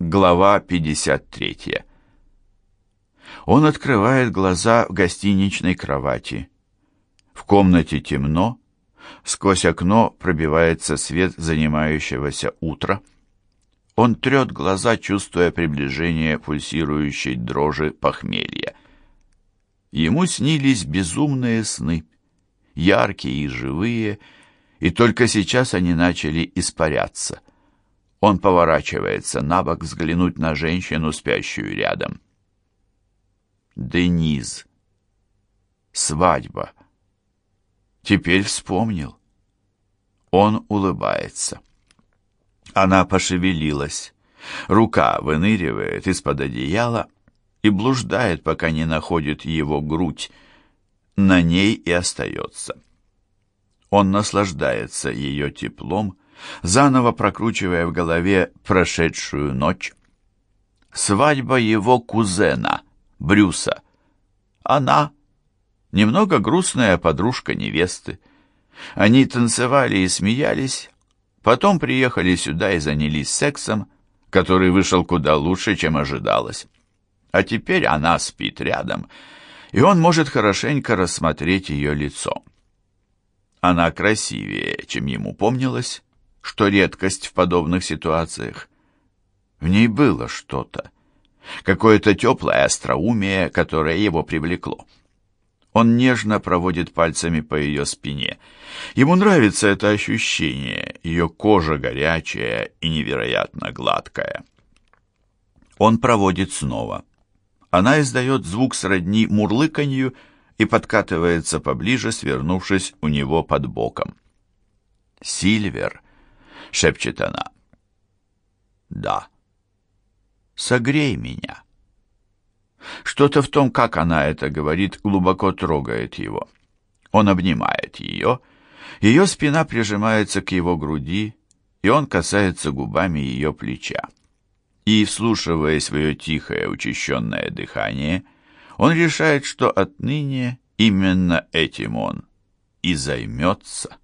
Глава 53. Он открывает глаза в гостиничной кровати. В комнате темно, сквозь окно пробивается свет занимающегося утра. Он трет глаза, чувствуя приближение пульсирующей дрожи похмелья. Ему снились безумные сны, яркие и живые, и только сейчас они начали испаряться. Он поворачивается на бок взглянуть на женщину, спящую рядом. Дениз. Свадьба. Теперь вспомнил. Он улыбается. Она пошевелилась. Рука выныривает из-под одеяла и блуждает, пока не находит его грудь. На ней и остается. Он наслаждается ее теплом, заново прокручивая в голове прошедшую ночь. Свадьба его кузена, Брюса. Она, немного грустная подружка невесты. Они танцевали и смеялись, потом приехали сюда и занялись сексом, который вышел куда лучше, чем ожидалось. А теперь она спит рядом, и он может хорошенько рассмотреть ее лицо. Она красивее, чем ему помнилось, что редкость в подобных ситуациях. В ней было что-то, какое-то теплое остроумие, которое его привлекло. Он нежно проводит пальцами по ее спине. Ему нравится это ощущение, ее кожа горячая и невероятно гладкая. Он проводит снова. Она издает звук сродни мурлыканью и подкатывается поближе, свернувшись у него под боком. «Сильвер», — шепчет она. «Да». «Согрей меня». Что-то в том, как она это говорит, глубоко трогает его. Он обнимает ее, ее спина прижимается к его груди, и он касается губами ее плеча. И, вслушиваясь в ее тихое, учащенное дыхание, он решает, что отныне именно этим он и займется.